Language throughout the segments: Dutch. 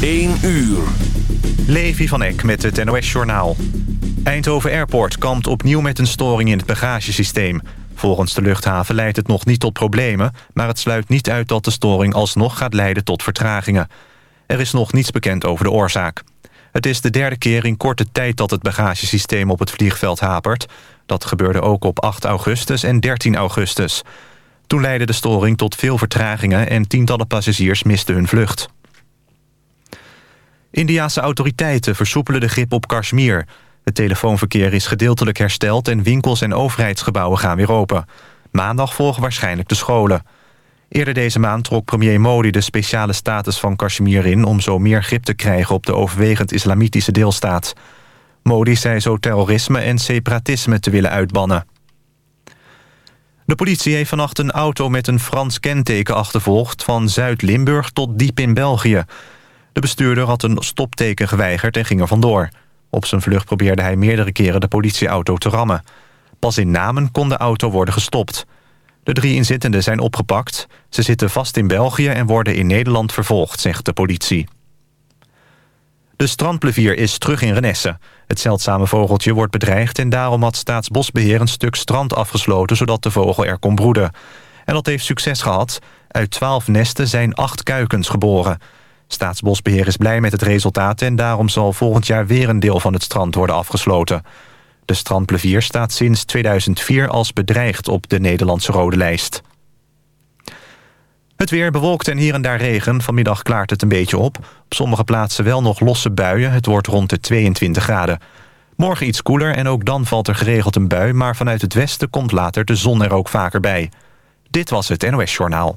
1 uur. Levi van Eck met het NOS-journaal. Eindhoven Airport kampt opnieuw met een storing in het bagagesysteem. Volgens de luchthaven leidt het nog niet tot problemen... maar het sluit niet uit dat de storing alsnog gaat leiden tot vertragingen. Er is nog niets bekend over de oorzaak. Het is de derde keer in korte tijd dat het bagagesysteem op het vliegveld hapert. Dat gebeurde ook op 8 augustus en 13 augustus. Toen leidde de storing tot veel vertragingen... en tientallen passagiers misten hun vlucht. Indiaanse autoriteiten versoepelen de grip op Kashmir. Het telefoonverkeer is gedeeltelijk hersteld... en winkels en overheidsgebouwen gaan weer open. Maandag volgen waarschijnlijk de scholen. Eerder deze maand trok premier Modi de speciale status van Kashmir in... om zo meer grip te krijgen op de overwegend islamitische deelstaat. Modi zei zo terrorisme en separatisme te willen uitbannen. De politie heeft vannacht een auto met een Frans kenteken achtervolgd... van Zuid-Limburg tot diep in België. De bestuurder had een stopteken geweigerd en ging er vandoor. Op zijn vlucht probeerde hij meerdere keren de politieauto te rammen. Pas in Namen kon de auto worden gestopt. De drie inzittenden zijn opgepakt. Ze zitten vast in België en worden in Nederland vervolgd, zegt de politie. De strandplevier is terug in Renesse. Het zeldzame vogeltje wordt bedreigd... en daarom had Staatsbosbeheer een stuk strand afgesloten... zodat de vogel er kon broeden. En dat heeft succes gehad. Uit twaalf nesten zijn acht kuikens geboren. Staatsbosbeheer is blij met het resultaat... en daarom zal volgend jaar weer een deel van het strand worden afgesloten. De strandplevier staat sinds 2004 als bedreigd op de Nederlandse rode lijst. Het weer bewolkt en hier en daar regen. Vanmiddag klaart het een beetje op. Op sommige plaatsen wel nog losse buien. Het wordt rond de 22 graden. Morgen iets koeler en ook dan valt er geregeld een bui... maar vanuit het westen komt later de zon er ook vaker bij. Dit was het NOS Journaal.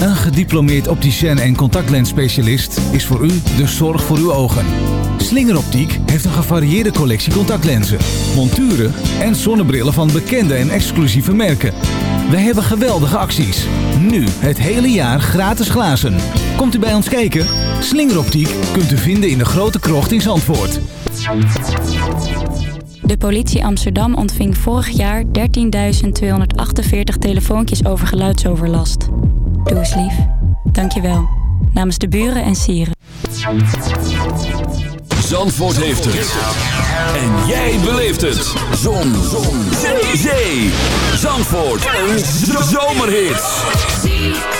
Een gediplomeerd opticien en contactlensspecialist is voor u de zorg voor uw ogen. Slingeroptiek heeft een gevarieerde collectie contactlenzen, monturen en zonnebrillen van bekende en exclusieve merken. Wij hebben geweldige acties. Nu het hele jaar gratis glazen. Komt u bij ons kijken? Slingeroptiek kunt u vinden in de grote krocht in Zandvoort. De politie Amsterdam ontving vorig jaar 13.248 telefoontjes over geluidsoverlast. Doe eens lief. Dankjewel. Namens de buren en sieren. Zandvoort heeft het. En jij beleeft het. Zon. Zon. Zee. Zee. Zandvoort. Een zomerhit.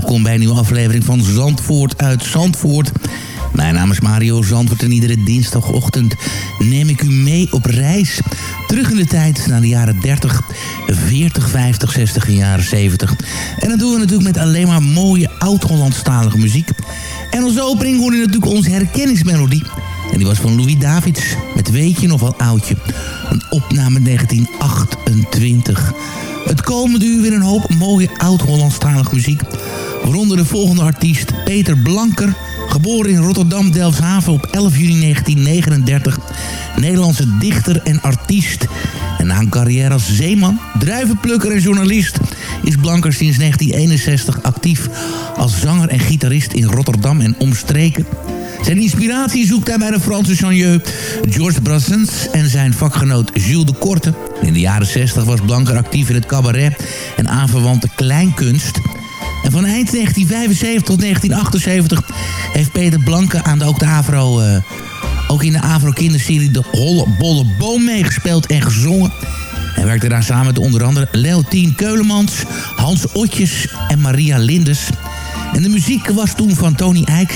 welkom bij een nieuwe aflevering van Zandvoort uit Zandvoort. Mijn naam is Mario Zandvoort en iedere dinsdagochtend neem ik u mee op reis. Terug in de tijd naar de jaren 30, 40, 50, 60 en jaren 70. En dat doen we natuurlijk met alleen maar mooie oud-Hollandstalige muziek. En als opening hoorde je natuurlijk onze herkenningsmelodie. En die was van Louis Davids met Weet je nog wel oudje. Een opname 1928. Het komende uur weer een hoop mooie oud-Hollandstalige muziek. Waaronder de volgende artiest Peter Blanker. Geboren in Rotterdam-Delfshaven op 11 juni 1939. Nederlandse dichter en artiest. En na een carrière als zeeman, druivenplukker en journalist... is Blanker sinds 1961 actief als zanger en gitarist in Rotterdam en omstreken. Zijn inspiratie zoekt hij bij de Franse chanteur Georges Brassens en zijn vakgenoot Jules de Korte. In de jaren 60 was Blanker actief in het cabaret en aanverwante kleinkunst. En van eind 1975 tot 1978 heeft Peter Blanke aan de, ook, de Avro, uh, ook in de Avro kinderserie De Holle Bolle Boom meegespeeld en gezongen. Hij werkte daar samen met onder andere Leontien Keulemans, Hans Otjes en Maria Lindes. En de muziek was toen van Tony Eijk.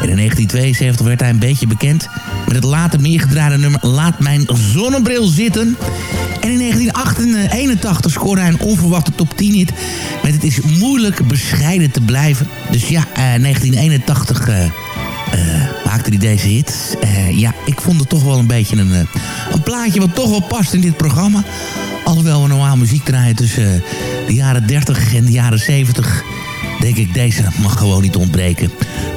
En in 1972 werd hij een beetje bekend met het later meer gedraaide nummer Laat Mijn Zonnebril Zitten. En in 1981 scoorde hij een onverwachte top 10 hit met Het is moeilijk bescheiden te blijven. Dus ja, uh, 1981 uh, uh, maakte hij deze hit. Ja, ik vond het toch wel een beetje een, een plaatje wat toch wel past in dit programma. Alhoewel we normaal muziek draaien tussen de jaren 30 en de jaren 70 denk ik, deze mag gewoon niet ontbreken.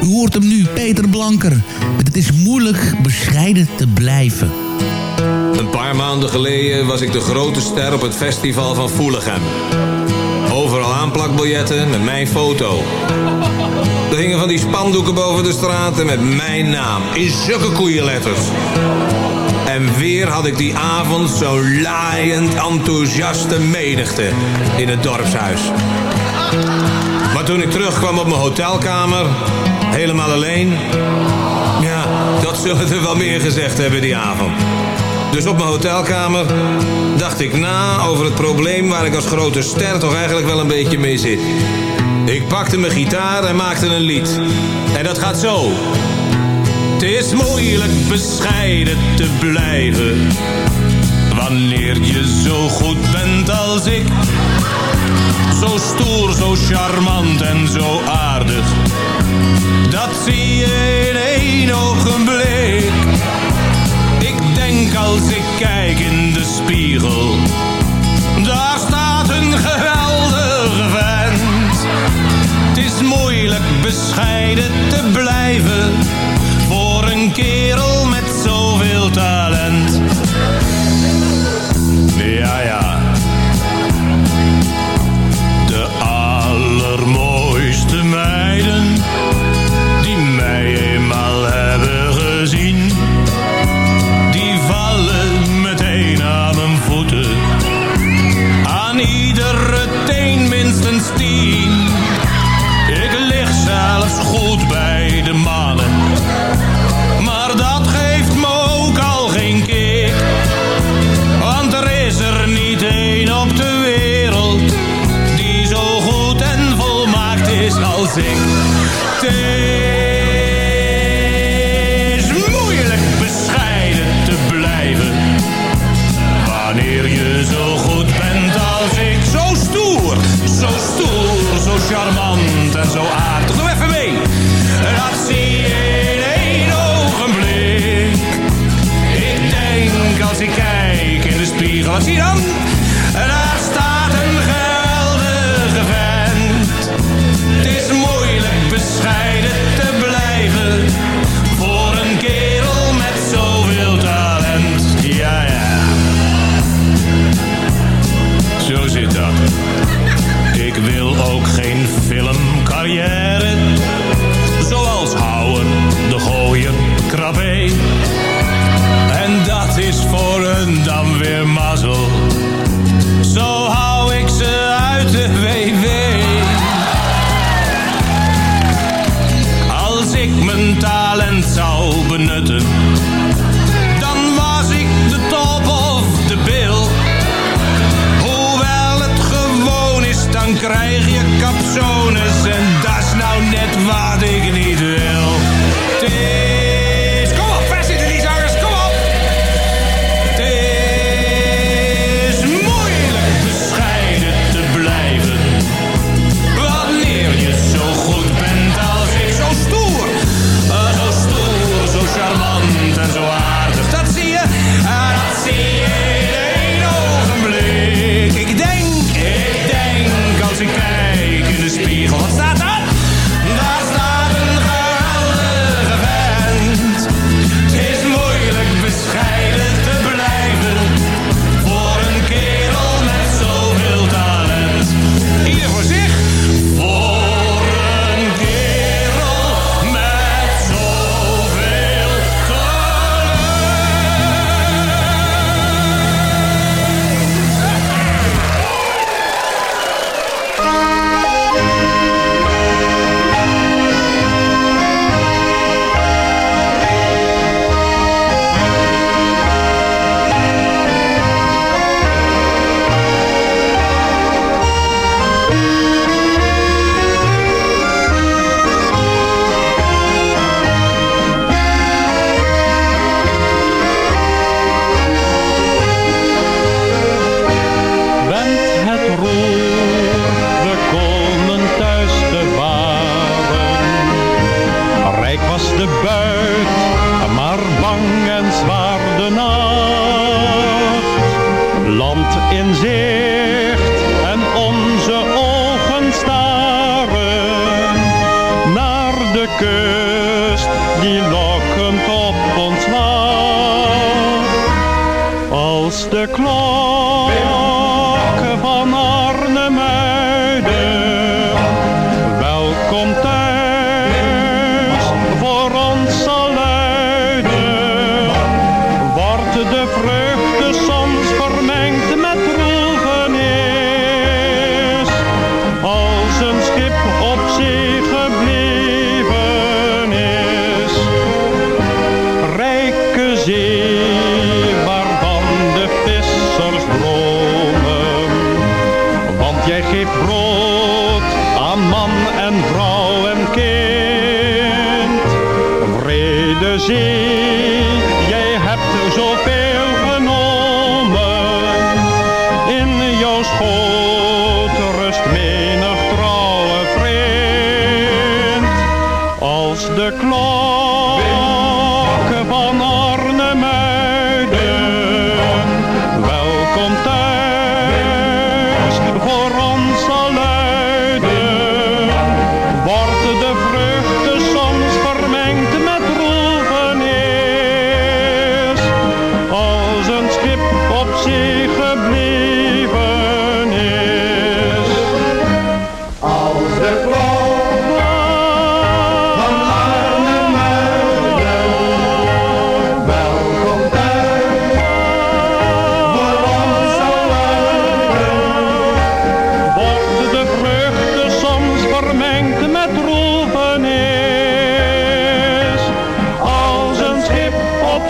U hoort hem nu, Peter Blanker. Het is moeilijk bescheiden te blijven. Een paar maanden geleden was ik de grote ster op het festival van Voelichem. Overal aanplakbiljetten met mijn foto. Er hingen van die spandoeken boven de straten met mijn naam. In zulke koeienletters. En weer had ik die avond zo'n laaiend enthousiaste menigte in het dorpshuis. Maar toen ik terugkwam op mijn hotelkamer, helemaal alleen... Ja, dat zullen er wel meer gezegd hebben die avond. Dus op mijn hotelkamer dacht ik na over het probleem waar ik als grote ster toch eigenlijk wel een beetje mee zit. Ik pakte mijn gitaar en maakte een lied. En dat gaat zo. Het is moeilijk bescheiden te blijven. Wanneer je zo goed bent als ik. Zo stoer, zo charmant en zo aardig. Dat zie je in één ogenblik. Als ik kijk in de spiegel. Daar staat een geweldige vent. Het is moeilijk bescheiden te blijven. Voor een kerel met zoveel talent.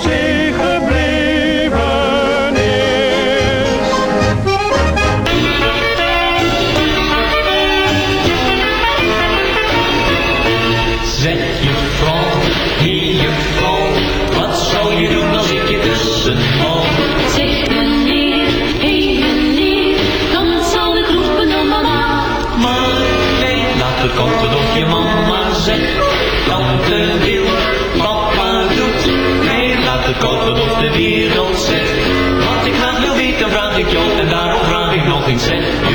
zegen. something it.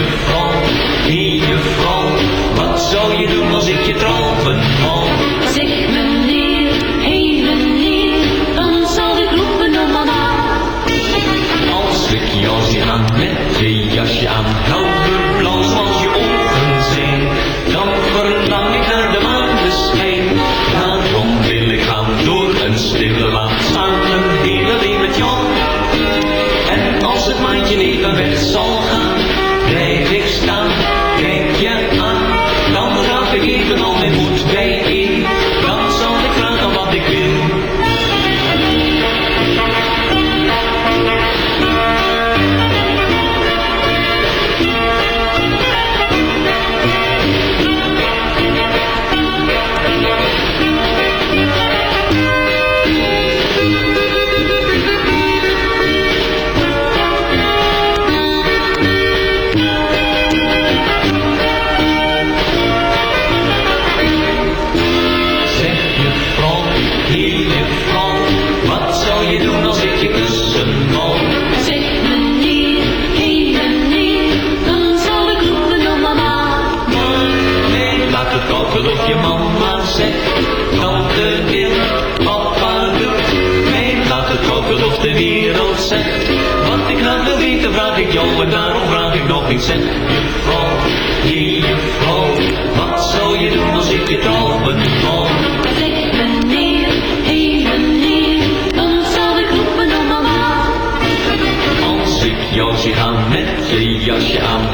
jongen, daarom vraag ik nog iets. Zeg, juffrouw, die juffrouw, wat zou je doen als ik je Ik ben hier, meneer, hé hier. dan zal ik roepen om mama. Als ik jou zie gaan met je jasje aan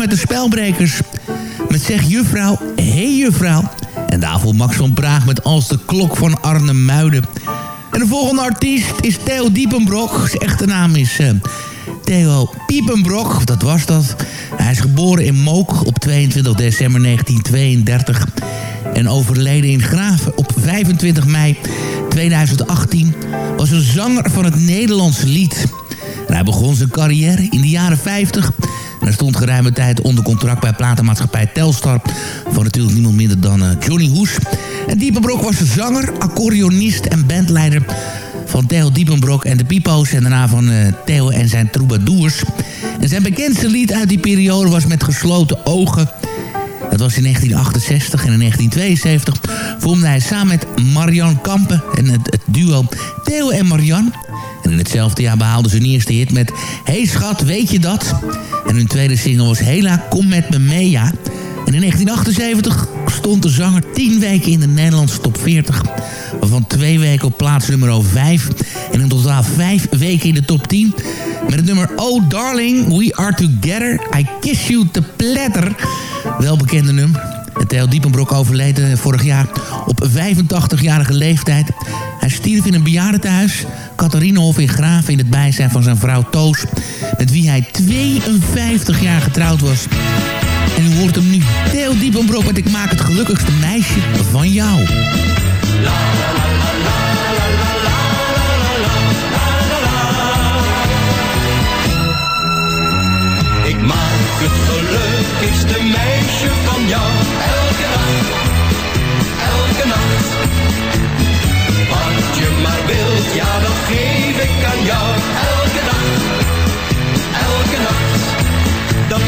met de spelbrekers. Met Zeg Juffrouw, Hey Juffrouw. En daarvoor Max van Praag met Als de Klok van Arne Muiden. En de volgende artiest is Theo Diepenbrok. Zijn echte naam is eh, Theo Piepenbrok, dat was dat. Hij is geboren in Mook op 22 december 1932... en overleden in Graven op 25 mei 2018... was een zanger van het Nederlands lied. Hij begon zijn carrière in de jaren 50 hij stond geruime tijd onder contract bij platenmaatschappij Telstar... van natuurlijk niemand minder dan eh, Johnny Hoes. En Diepenbrok was zanger, accordeonist en bandleider van Theo Diepenbrok en de Pipo's... en daarna van eh, Theo en zijn troubadours. En zijn bekendste lied uit die periode was Met gesloten ogen... Dat was in 1968 en in 1972 vormde hij samen met Marian Kampen en het, het duo Theo en Marian. En in hetzelfde jaar behaalden ze hun eerste hit met Hey schat, weet je dat? En hun tweede single was Hela, kom met me mee, ja. En in 1978 stond de zanger 10 weken in de Nederlandse top 40. Waarvan twee weken op plaats nummer 5. En in totaal 5 weken in de top 10. Met het nummer Oh Darling, We Are Together. I Kiss You to Platter. Welbekende nummer. Theo Diepenbrok overleed eh, vorig jaar op 85-jarige leeftijd. Hij stierf in een bejaardentehuis, Catharinahof in Graven... in het bijzijn van zijn vrouw Toos... met wie hij 52 jaar getrouwd was. En u hoort hem nu. Theo Diepenbrok met Ik maak het gelukkigste meisje van jou. Ik maak het gelukkigste meisje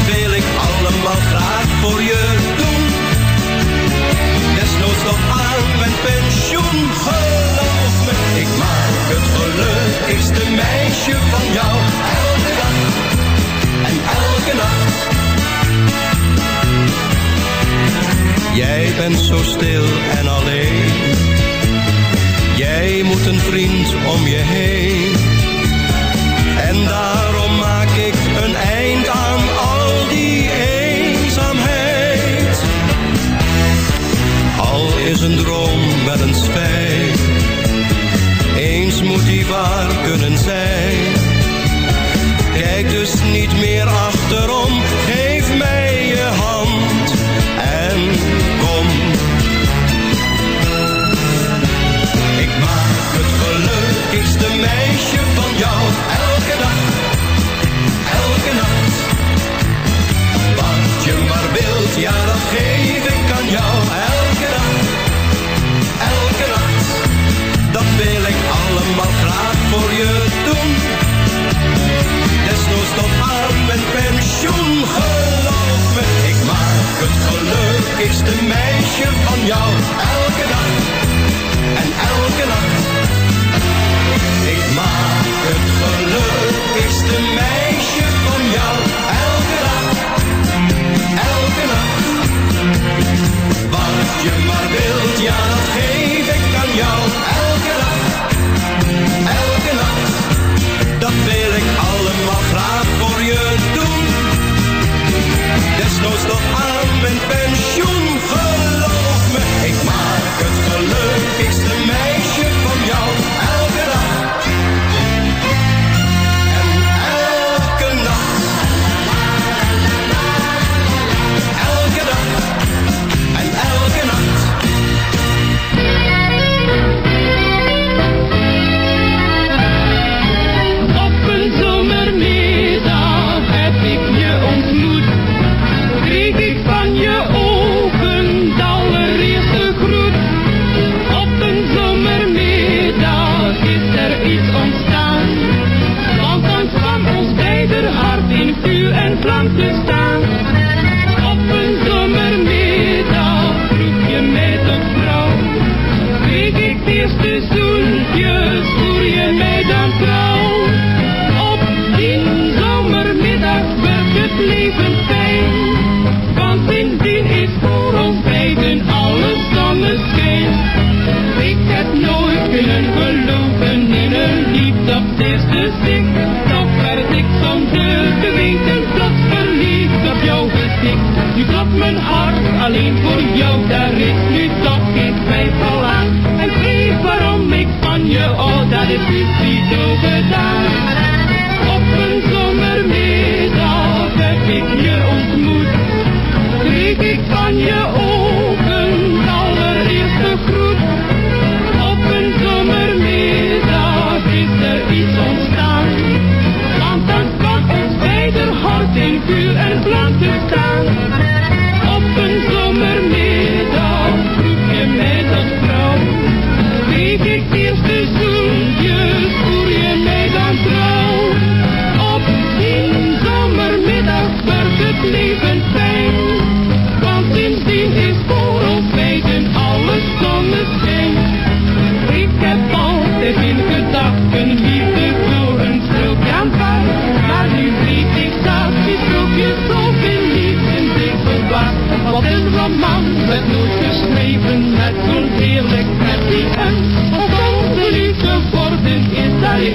wil ik allemaal graag voor je doen. Desnoods nog aan mijn pensioen, geloof me. Ik maak het gelukkigste meisje van jou. Elke dag en elke nacht. Jij bent zo stil en alleen. Jij moet een vriend om je heen. Eens moet die waar kunnen zijn. Kijk dus niet meer achterom, gelukkigste meisje van jou, elke dag en elke nacht. Ik maak het gelukkigste meisje van jou, elke dag, elke nacht. Wat je maar wilt, ja dat geef ik aan jou, elke dag, elke nacht. Dat wil ik allemaal graag voor je doen. Desnoods tot aan mijn pensioen, gelukkigste eerste zoentje, voer je mij dan trouw. Op die zomermiddag werd het leven fijn. Want sindsdien is voor ons beiden alles zonneschijn. Ik heb nooit kunnen geloven in een liefde op het eerste zicht. Toch werd ik zonder te weten plots verliefd op jouw gezicht. Nu klopt mijn hart alleen voor jou, daar is nu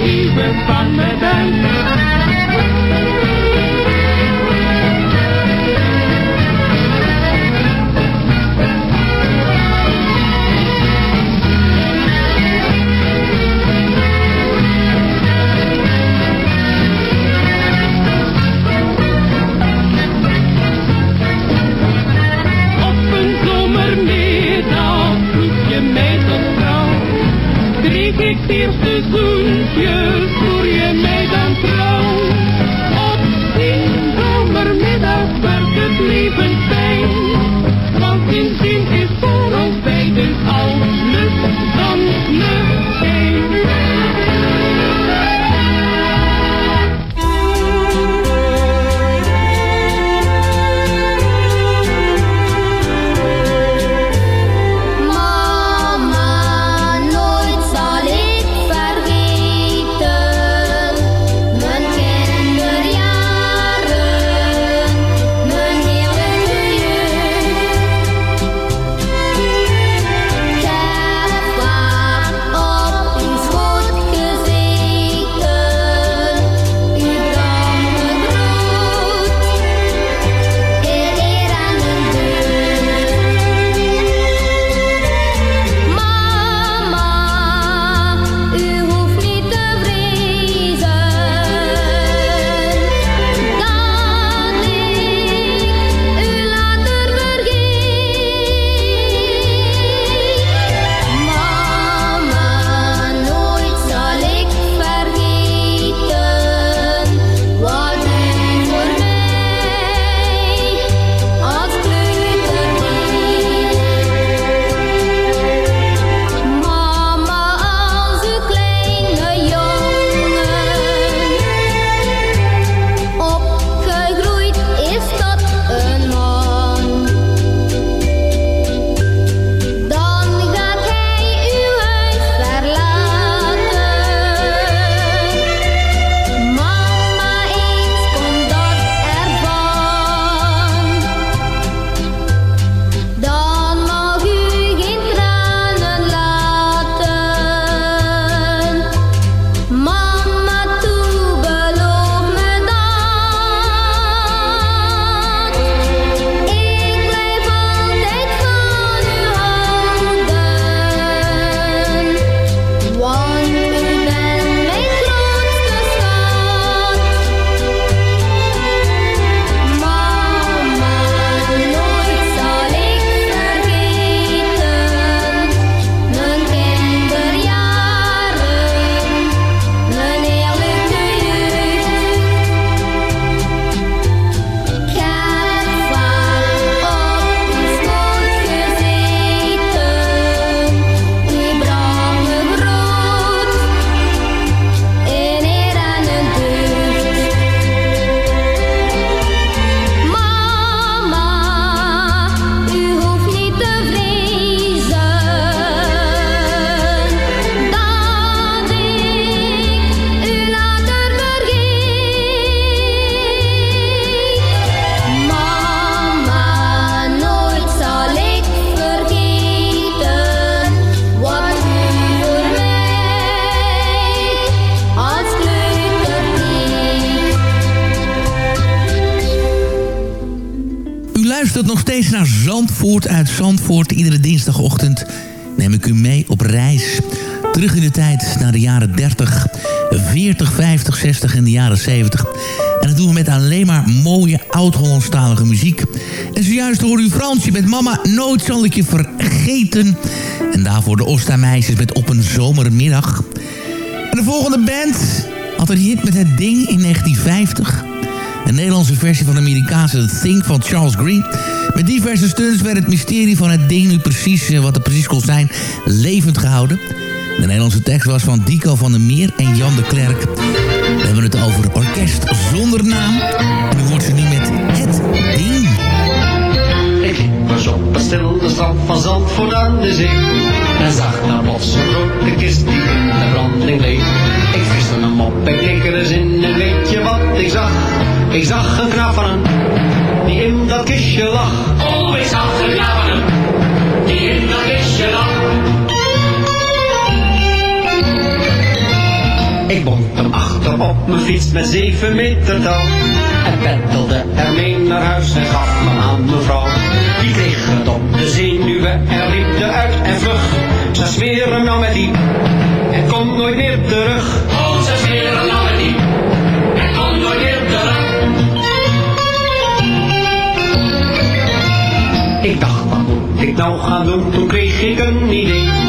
even van. Op een zomermiddag vroeg je met tot vrouw, drie ik hier 70. En dat doen we met alleen maar mooie oud-Hollandstalige muziek. En zojuist hoorde u Fransje met Mama, nooit zal ik je vergeten. En daarvoor de Osta-meisjes met Op een zomermiddag. En de volgende band had een hit met Het Ding in 1950. Een Nederlandse versie van de Amerikaanse Think Thing van Charles Green. Met diverse stunts werd het mysterie van het ding nu precies, eh, wat er precies kon zijn, levend gehouden. De Nederlandse tekst was van Dico van der Meer en Jan de Klerk. We hebben het over orkest zonder naam. En u hoort ze nu met Het Ding. Ik liep eens op een stille strand van Zandvoort aan de zee. En zag daar plots een grote kist die in de branding leeg. Ik viste hem op en keek er eens in en weet je wat ik zag? Ik zag een knaap van hem, die in dat kistje lag. Oh, ik zag een knaap van hem, die in dat kistje lag. Ik bond hem achter op mijn fiets met zeven meter touw. En peddelde ermee naar huis en gaf hem aan mevrouw. Die kreeg het op de zenuwen en riep eruit en vlug. Ze smeren hem nou met die en komt nooit meer terug. Oh, ze smeren hem nou met die en komt nooit meer terug. Ik dacht, wat moet ik nou gaan doen? Toen kreeg ik een idee.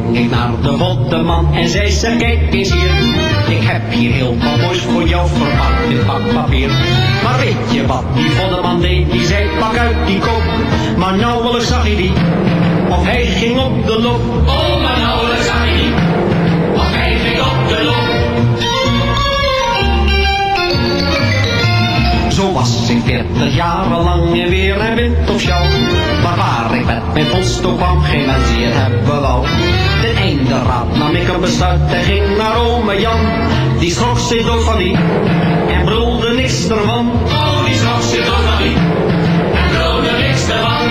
naar de voddeman en zei ze kijk eens hier. Ik heb hier heel wat moois voor jou verpakt in pakpapier. Maar weet je wat die voddeman deed? Die zei pak uit die kop. Maar nauwelijks zag hij die. Of hij ging op de loop. Oh, maar nauwelijks zag hij die. Of hij ging op de loop. Zo was ik veertig jaren lang en weer en wind of sjouw. Maar waar ik met mijn post kwam, geen mens die het hebben wou. Ten einde raad nam ik een besluit en ging naar ome Jan. Die schrok zich dood van die en brulde niks ervan. Oh, die schrok zich dood van die en brulde niks ervan.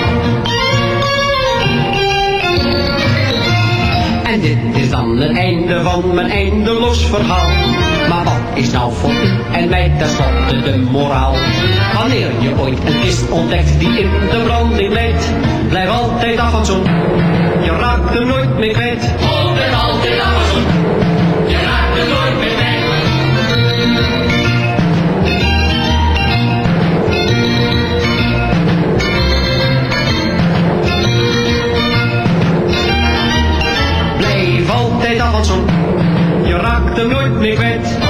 En dit is dan het einde van mijn eindeloos verhaal. Maar wat is nou voor u en mij tenslotte de moraal? Wanneer je ooit een kist ontdekt die in de branding leidt, blijf altijd af van zo'n. Je raakt hem nooit meer kwijt. Blijf altijd af van zo'n. Je raakt hem nooit meer kwijt. Blijf altijd af van zo'n. Je raakt hem nooit meer kwijt.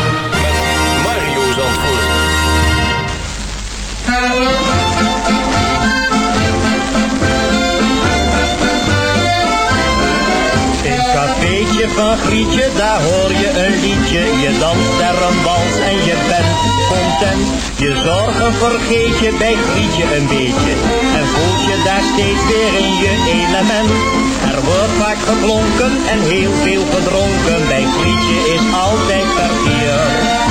cafeetje van Grietje, daar hoor je een liedje. Je danst er een wals en je bent content. Je zorgen vergeet je bij Grietje een beetje. En voelt je daar steeds weer in je element. Er wordt vaak geklonken en heel veel gedronken. Bij Grietje is altijd verkeer.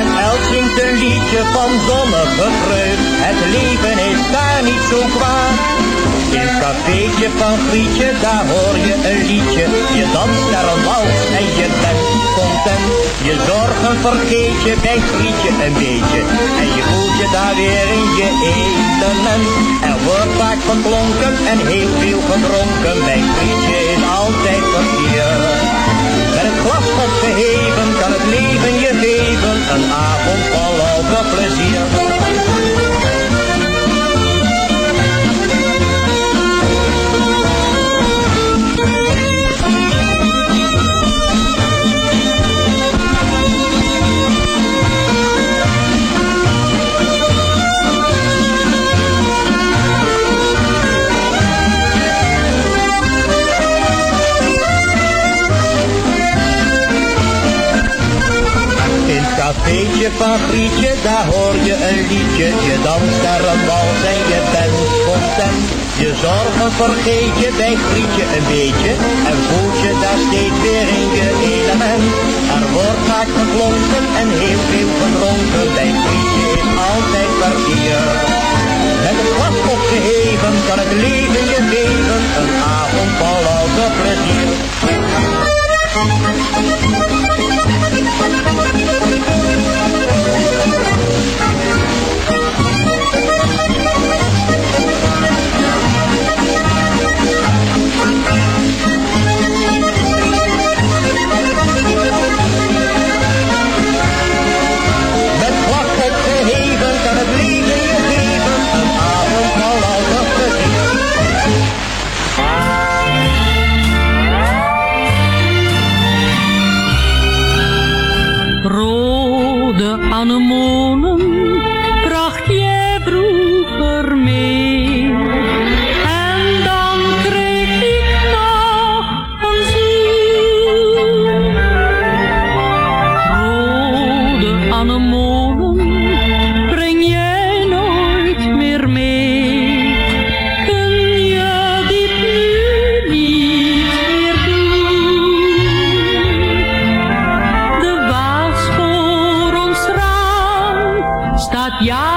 En elk zingt een liedje van zonnige vreugd. Het leven is daar niet zo kwaad. In het cafeetje van Grietje, daar hoor je een liedje. Je danst daar een wals en je bent content. Je zorgen vergeet je bij Grietje een beetje. En je voelt je daar weer in je element. Er wordt vaak geklonken en heel veel gedronken. Bij Grietje is altijd verkeer. Glas opgeheven kan het leven je geven. Een avond vol plezier. Vergeet je bij Grietje een beetje. Yeah.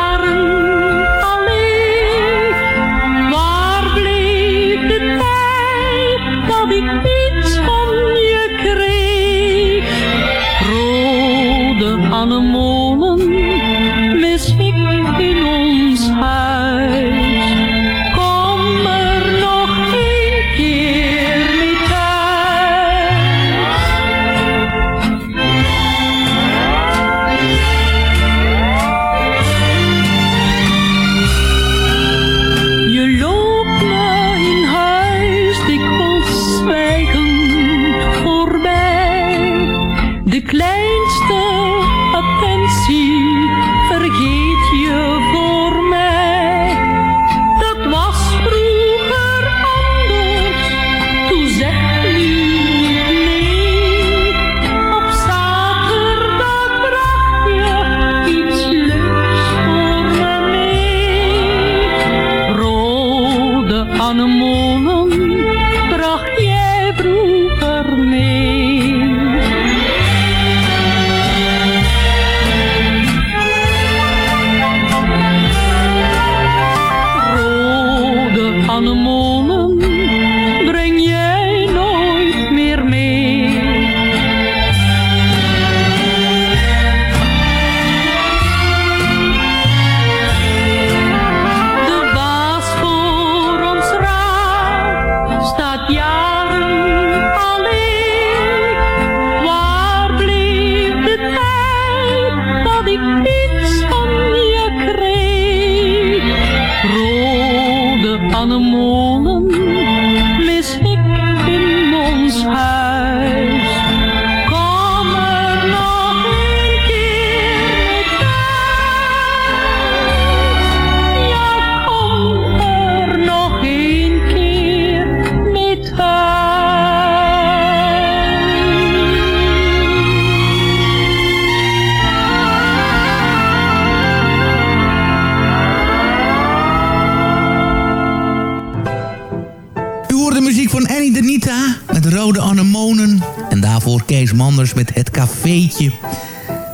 Manders met Het Cafeetje.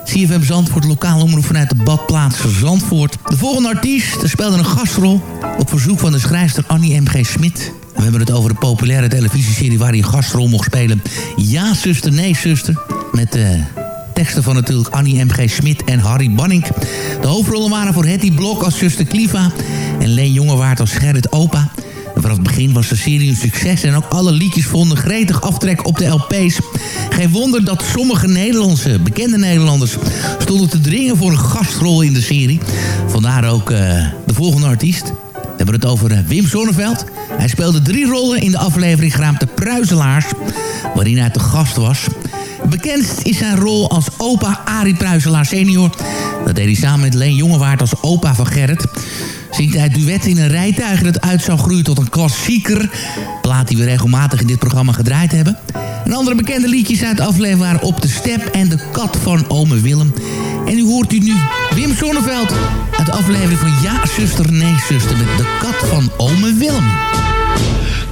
CFM Zandvoort, lokaal omroep vanuit de badplaats Zandvoort. De volgende artiest speelde een gastrol op verzoek van de schrijfster Annie M.G. Smit. We hebben het over de populaire televisieserie waar hij een gastrol mocht spelen. Ja, zuster, nee, zuster. Met uh, teksten van natuurlijk Annie M.G. Smit en Harry Banning. De hoofdrollen waren voor Hetty Blok als zuster Kliva... en Leen Jongewaard als Gerrit Opa... vanaf het begin was de serie een succes... en ook alle liedjes vonden gretig aftrek op de LP's. Geen wonder dat sommige Nederlandse, bekende Nederlanders... stonden te dringen voor een gastrol in de serie. Vandaar ook uh, de volgende artiest. We hebben het over uh, Wim Sonneveld. Hij speelde drie rollen in de aflevering genaamd De Pruiselaars... waarin hij te gast was... Bekendst is zijn rol als opa Arie Pruiselaar senior. Dat deed hij samen met Leen Jongewaard als opa van Gerrit zingt hij duet in een rijtuig dat uit zou groeien tot een klassieker. Plaat die we regelmatig in dit programma gedraaid hebben. En andere bekende liedjes uit de aflevering waren Op de Step en De Kat van Ome Willem. En u hoort u nu Wim Sonneveld uit de aflevering van Ja, zuster, nee, zuster... met De Kat van Ome Willem.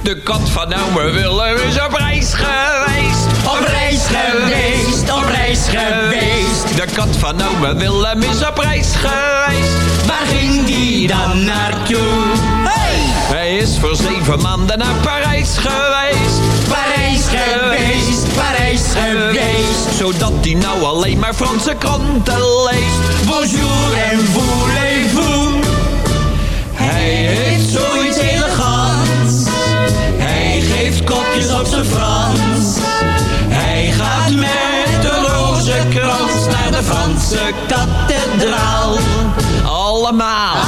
De kat van ome Willem is op reis geweest. Op reis geweest, op reis geweest. De kat van ome Willem is op reis geweest. Waar ging die dan naartoe? Hey! Hij is voor zeven maanden naar Parijs geweest. Parijs geweest, Parijs geweest. Zodat hij nou alleen maar Franse kranten leest. Bonjour en voulez-vous. Hij heeft zoiets elegants. Hij geeft kopjes op zijn Frans. Hij gaat met de rozenkrans naar de Franse kathedraal. Allemaal.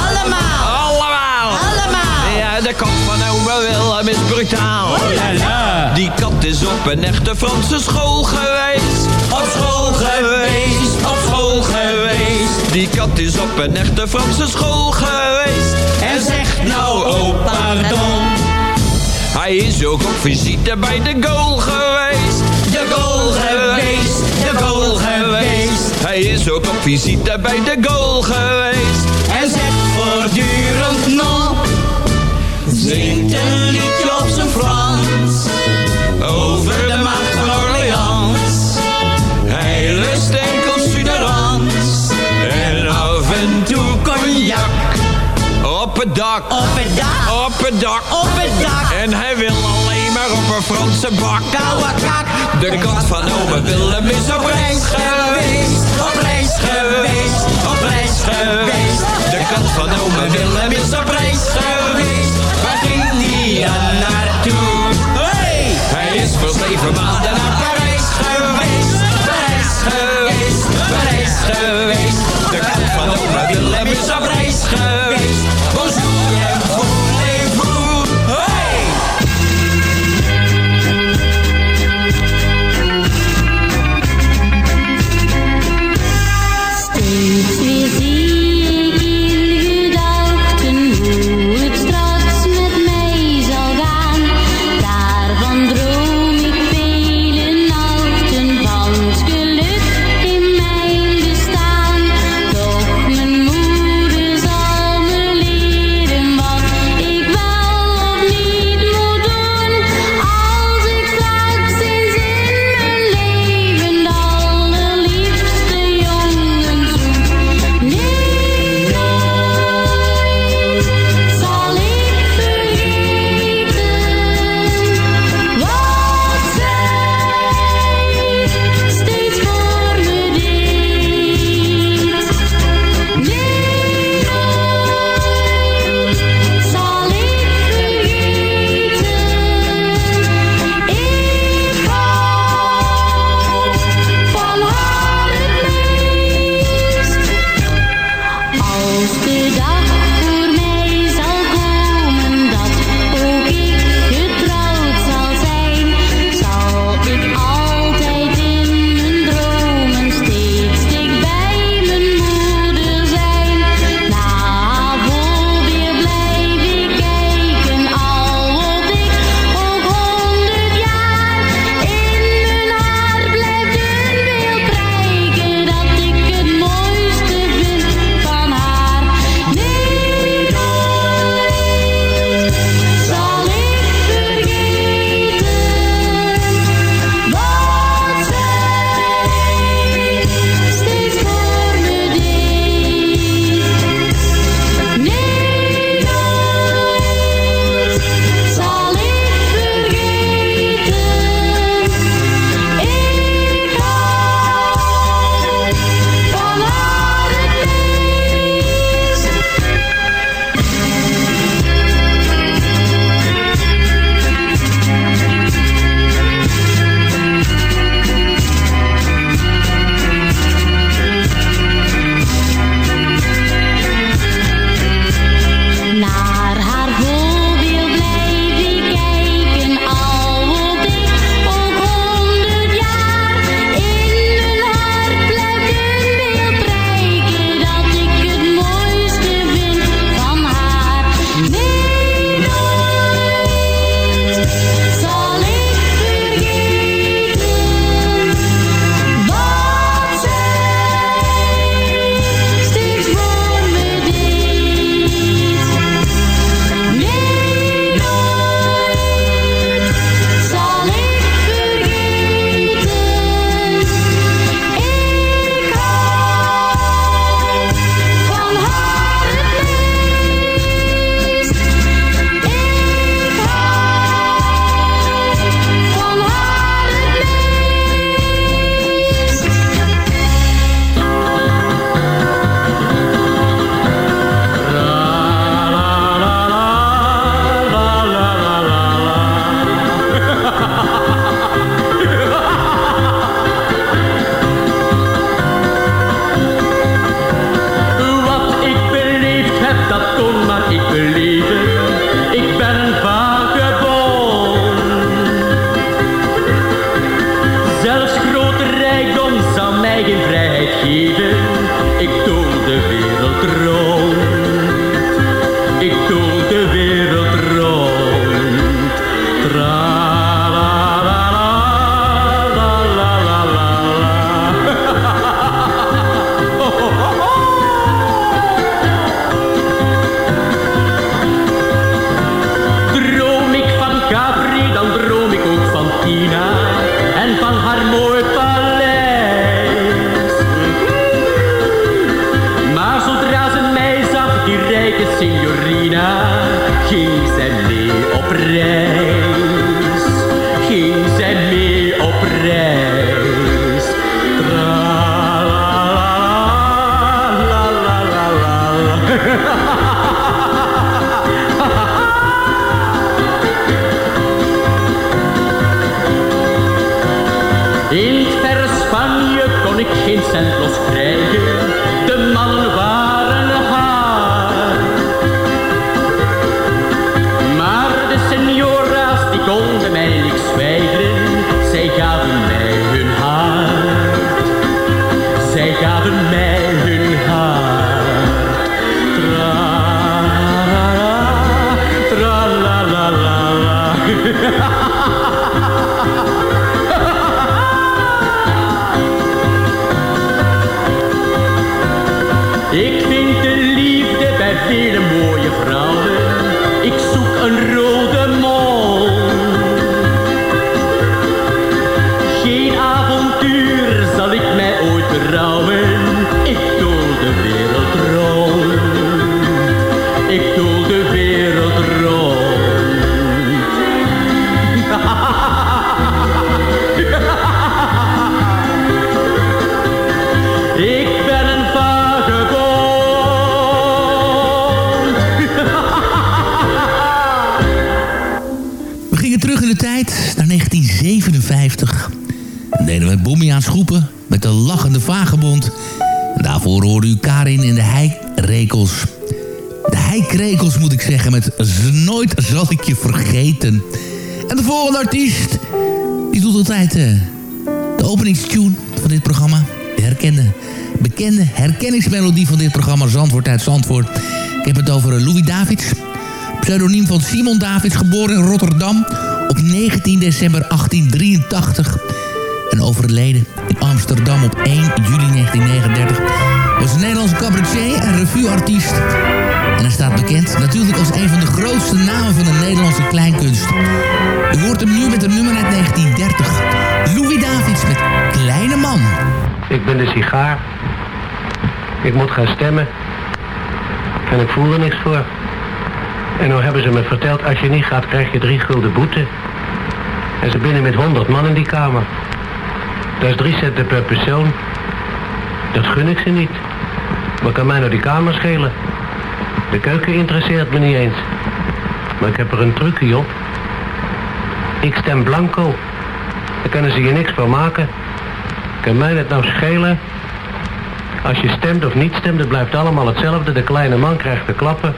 Is op een echte Franse school geweest. Op school geweest. Op school geweest. Die kat is op een echte Franse school geweest. En zegt nou, oh pardon. Hij is ook op visite bij de goal geweest. De goal geweest, de goal geweest. Hij is ook op visite bij de goal geweest. En zegt voortdurend nog. Zingt een liedje op zijn Frans. Over de macht van Orleans. Hij lust enkel suderans. En af en toe cognac. Op het dak. Op het dak. Op het dak. Op het dak. En hij wil alleen maar op een Franse bak. Koude kak. De kat van ome Willem is op reis geweest. Op reis geweest. Op reis geweest. De kat van ome Willem is op reis voor maanden naar Parijs geweest. Parijs geweest. De kat van ome Willem is op daarvoor hoorde u Karin in de heikrekels. De heikrekels moet ik zeggen met Nooit zal ik je vergeten. En de volgende artiest, die doet altijd eh, de openingstune van dit programma. De herkende, bekende herkenningsmelodie van dit programma Zandvoort uit Zandvoort. Ik heb het over eh, Louis Davids. Pseudoniem van Simon Davids, geboren in Rotterdam op 19 december 1883. En overleden in Amsterdam op 1 juli 1939. Was een Nederlandse cabaretier en revueartiest. En hij staat bekend natuurlijk als een van de grootste namen van de Nederlandse kleinkunst. U hoort hem nu met een nummer uit 1930. Louis Davids met Kleine Man. Ik ben de sigaar. Ik moet gaan stemmen. En ik voel er niks voor. En nou hebben ze me verteld, als je niet gaat, krijg je drie gulden boete. En ze binnen met honderd man in die kamer. Dat is drie centen per persoon. Dat gun ik ze niet. Wat kan mij nou die kamer schelen? De keuken interesseert me niet eens. Maar ik heb er een trucje op. Ik stem blanco. Daar kunnen ze je niks van maken. Kan mij het nou schelen? Als je stemt of niet stemt, het blijft allemaal hetzelfde. De kleine man krijgt de klappen.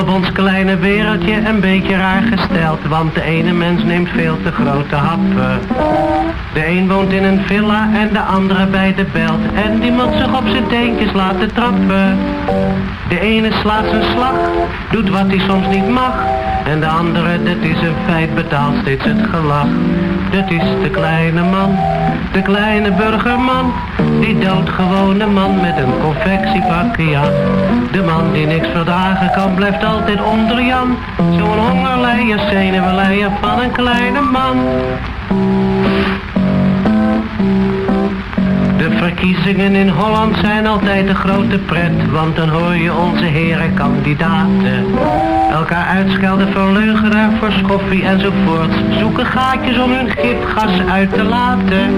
Op ons kleine wereldje een beetje raar gesteld, want de ene mens neemt veel te grote happen. De een woont in een villa en de andere bij de belt, en die moet zich op zijn teentjes laten trappen. De ene slaat zijn slag, doet wat hij soms niet mag, en de andere, dat is een feit, betaalt steeds het gelach. Dat is de kleine man, de kleine burgerman, die doodgewone man met een confectiepakje aan. De man die niks verdragen kan, blijft altijd onder Jan. Zo'n hongerleier, zenuwenleier van een kleine man. Verkiezingen in Holland zijn altijd een grote pret, want dan hoor je onze heren kandidaten. Elkaar uitschelden voor leugenaar, voor schoffie enzovoort. Zoeken gaatjes om hun gifgas uit te laten.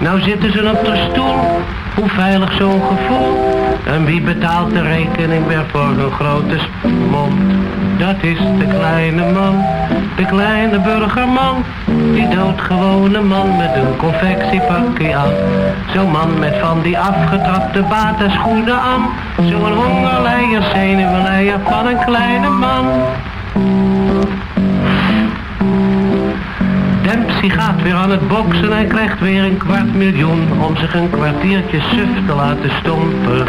Nou zitten ze op de stoel, hoe veilig zo'n gevoel. En wie betaalt de rekening weer voor hun grote mond? Dat is de kleine man, de kleine burgerman. Die doodgewone man met een confectiepakje aan. Zo'n man met van die afgetrapte baten schoenen aan. Zo'n hongerleier, zenuwenleier van een kleine man. Hij gaat weer aan het boksen en krijgt weer een kwart miljoen om zich een kwartiertje suf te laten stompen.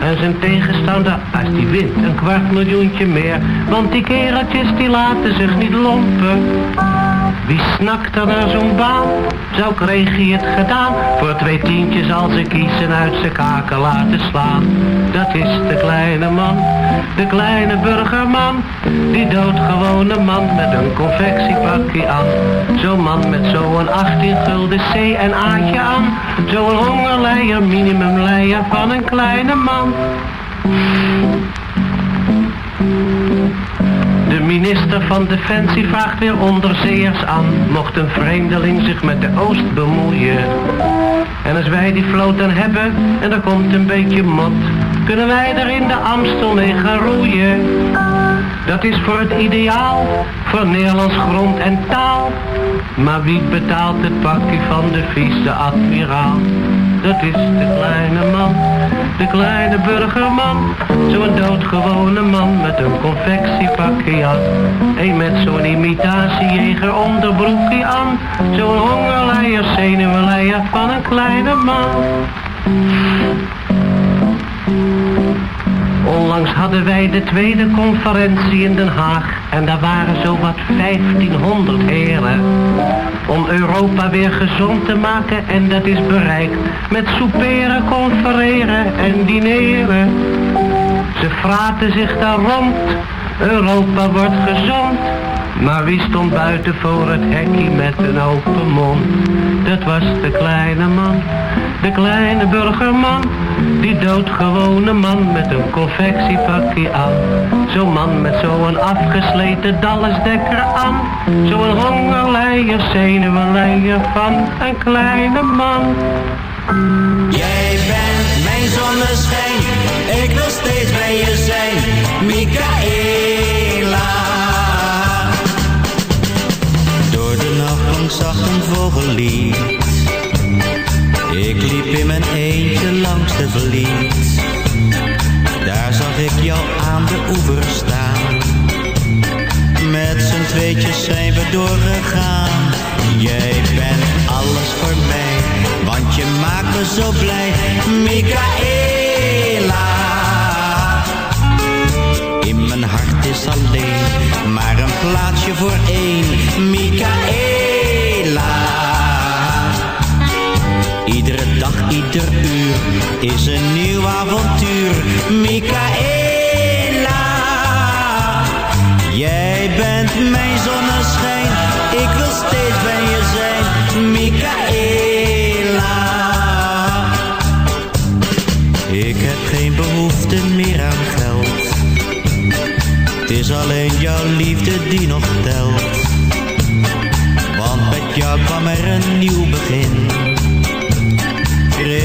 En zijn tegenstander, als die wint, een kwart miljoentje meer. Want die kereltjes die laten zich niet lompen. Wie snakt er naar zo'n baan? Zo kreeg hij het gedaan. Voor twee tientjes als ze kiezen uit zijn kaken laten slaan. Dat is de kleine man, de kleine burgerman. Die doodgewone man met een confectiepakje aan. Zo'n man met zo'n 18 gulden C en A'tje aan. Zo'n hongerleier, minimumleier van een kleine man. De minister van Defensie vraagt weer onderzeeërs aan. Mocht een vreemdeling zich met de Oost bemoeien. En als wij die vloot dan hebben en er komt een beetje mot. Kunnen wij er in de Amstel mee gaan roeien. Dat is voor het ideaal, voor Nederlands grond en taal. Maar wie betaalt het pakje van de vice-admiraal? Dat is de kleine man, de kleine burgerman. Zo'n doodgewone man met een confectiepakje aan. Een met zo'n imitatiejeger onderbroekje aan. Zo'n hongerleier, van een kleine man. Onlangs hadden wij de tweede conferentie in Den Haag en daar waren zowat 1500 heren. Om Europa weer gezond te maken en dat is bereikt met souperen, confereren en dineren. Ze fraten zich daar rond, Europa wordt gezond. Maar wie stond buiten voor het hekje met een open mond? Dat was de kleine man, de kleine burgerman. Die doodgewone man met een confectiepakje aan. Zo'n man met zo'n afgesleten dallesdekker aan. Zo'n hongerleier, zenuwenleier van een kleine man. Jij bent mijn zonneschijn, ik wil steeds bij je zijn, Michaela. Zag een vogellied. Ik liep in mijn eentje langs de verlies. Daar zag ik jou aan de oever staan. Met z'n tweetjes zijn we doorgegaan. Jij bent alles voor mij, want je maakt me zo blij. Michaela. In mijn hart is alleen maar een plaatsje voor één. Michaela. Iedere dag, ieder uur is een nieuw avontuur. Michaela. Jij bent mijn zonneschijn, ik wil steeds bij je zijn. Michaela. Ik heb geen behoefte meer aan geld. Het is alleen jouw liefde die nog telt. Want met jou kwam er een nieuw begin.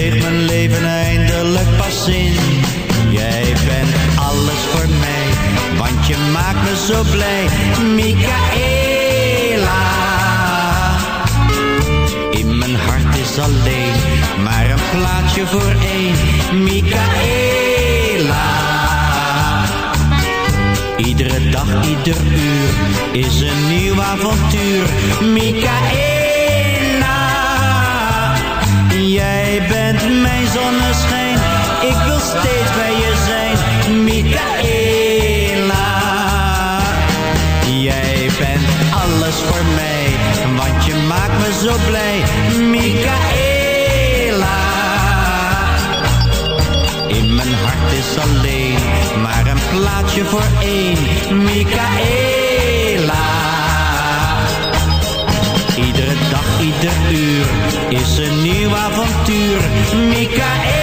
Kreeg mijn leven eindelijk pas zin. Jij bent alles voor mij, want je maakt me zo blij. Michaela. In mijn hart is alleen maar een plaatsje voor één. Michaela. Iedere dag, ieder uur is een nieuw avontuur. Michaela. Bent mijn zonneschijn, ik wil steeds bij je zijn. Michaela. Jij bent alles voor mij, want je maakt me zo blij. Michaela. In mijn hart is alleen maar een plaatsje voor één. Michaela. Iedere dag, ieder uur is een nieuw avontuur. Michaela.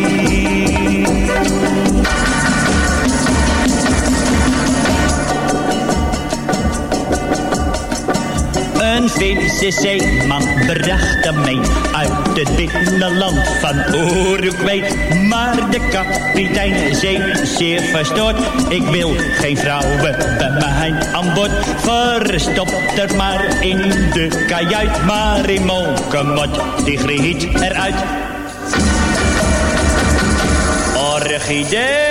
Een Finse zeeman bracht hem mee uit het binnenland van Uruguay. Maar de kapitein zei zeer verstoord, ik wil geen vrouwen bij mij aan boord. Verstopt er maar in de kajuit, maar in Monkemot, die griet eruit. Orchidee.